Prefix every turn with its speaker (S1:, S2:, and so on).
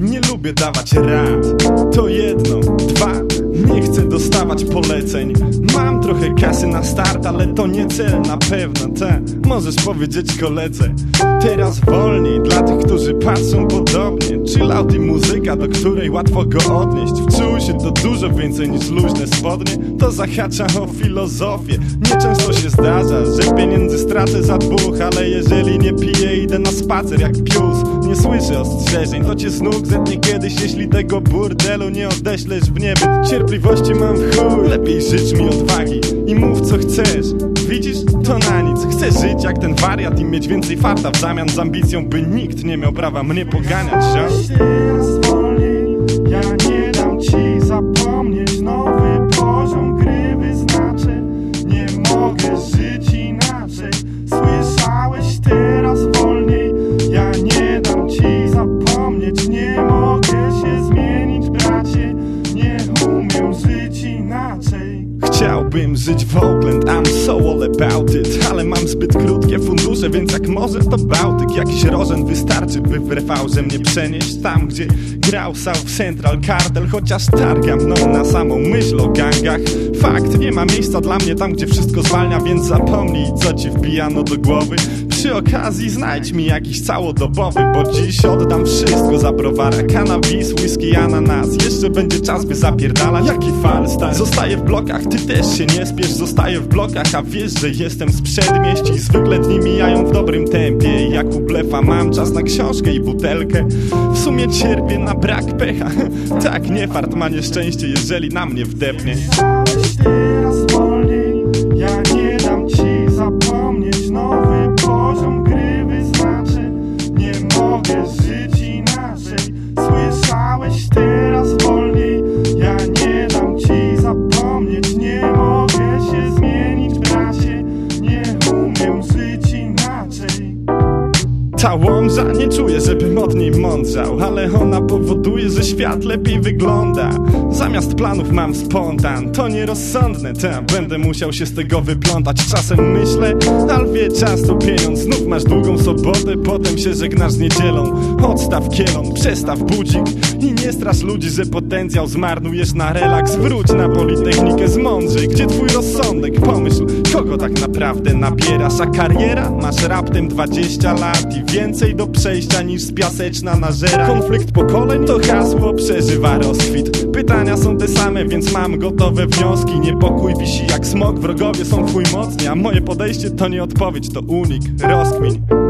S1: Nie lubię dawać rad. To jedno, dwa. Nie chcę dostawać poleceń. Mam trochę kasy na start, ale to nie cel na pewno. Te, możesz powiedzieć koledze Teraz wolniej dla tych, którzy patrzą podobnie. Chill out i muzyka, do której łatwo go odnieść. Wczuł się to dużo więcej niż luźne spodnie. To zahacza o filozofię. Nieczęsto się zdarza, że pieniędzy stracę za dwóch Ale jeżeli nie piję, idę na spacer jak pius Nie słyszę ostrzeżeń, to cię nóg zetnie kiedyś Jeśli tego burdelu nie odeślesz w niebie Cierpliwości mam w chuj, lepiej życz mi odwagi I mów co chcesz, widzisz? To na nic, chcę żyć jak ten wariat I mieć więcej farta. W zamian z ambicją By nikt nie miał prawa mnie poganiać, ziom about it Ale mam zbyt krótkie fundusze, więc jak może to Bałtyk Jakiś rożen wystarczy, by w refaurze mnie przenieść Tam, gdzie grał South Central Cartel Chociaż targam mną na samą myśl o gangach. Fakt, nie ma miejsca dla mnie tam, gdzie wszystko zwalnia Więc zapomnij, co ci wbijano do głowy Przy okazji znajdź mi jakiś całodobowy Bo dziś oddam wszystko za browara. Cannabis, whisky, ananas. Jeszcze będzie czas, by zapierdalać. Jaki falstar Zostaję w blokach, ty też się nie spiesz. Zostaję w blokach, a wiesz, że jestem z przedmieść I zwykle dni mijają w dobrym tempie. Jak u blefa mam czas na książkę i butelkę. W sumie cierpię na brak pecha. Tak, nie fart ma nieszczęście, jeżeli na mnie wdepnie.
S2: Słyszałeś teraz
S1: Ta nie czuję, żebym od niej mądrzał Ale ona powoduje, że świat lepiej wygląda. Zamiast planów mam spontan To nierozsądne, ta Będę musiał się z tego wyplątać. Czasem myślę, alwie czas to pieniądz Znów masz długą sobotę, potem się żegnasz z niedzielą. Odstaw kielon, przestaw budzik I nie strasz ludzi, że potencjał zmarnujesz na relaks. Wróć na Politechnikę z mądrzej Gdzie twój rozsądek? Pomyśl, kogo tak naprawdę nabierasz? A kariera? Masz raptem 20 lat I więcej do przejścia niż z piaseczna nażera Konflikt pokoleń to hasło przeżywa rozkwit. Pytania są te same, więc mam gotowe wnioski. Niepokój wisi jak smok, wrogowie są chuj mocni A moje podejście to nie odpowiedź, to unik, rozkmin